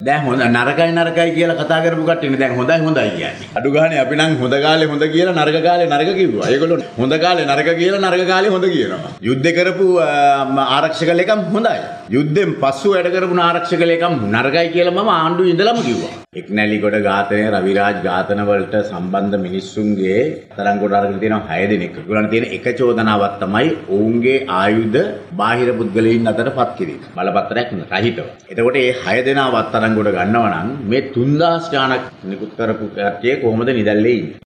දැන් හොඳ නරකයි නරකයි කියලා කතා කරපු කට්ටියනේ දැන් හොඳයි හොඳයි කියන්නේ. අඩු ගානේ අපි නම් හොඳ කාලේ හොඳ කියලා නරක කාලේ නරක කිව්වා. ඒගොල්ලෝ හොඳ කාලේ නරක කියලා නරක කාලේ හොඳ කියනවා. යුද්ධ කරපු අ, ආරක්ෂක ලේකම් හොඳයි. යුද්ධෙන් පස්සු වැඩ කරපු ආරක්ෂක ලේකම් නරකයි කියලා මම ආණ්ඩුවේ ඉඳලම කිව්වා. එක්නැලිගොඩ ඝාතනය රවිරාජ් ඝාතන වලට සම්බන්ධ මිනිස්සුන්ගේ තරම් කොට අරගෙන තියෙනවා 6 දෙනෙක්. ඒගොල්ලන් තියෙන එක චෝදනාවක් තමයි ඔවුන්ගේ ආයුධ බාහිර පුද්ගලයන් අතරපත් කිරීම. බලපත්‍රයක් රහිතව. එතකොට මේ 6 දෙනාවත් තරම් කොට ගන්නවා නම් මේ 3000 ගාණක් නිකුත් කරපු කට්ටිය කොහොමද නිදැල්ලේ ඉන්නේ?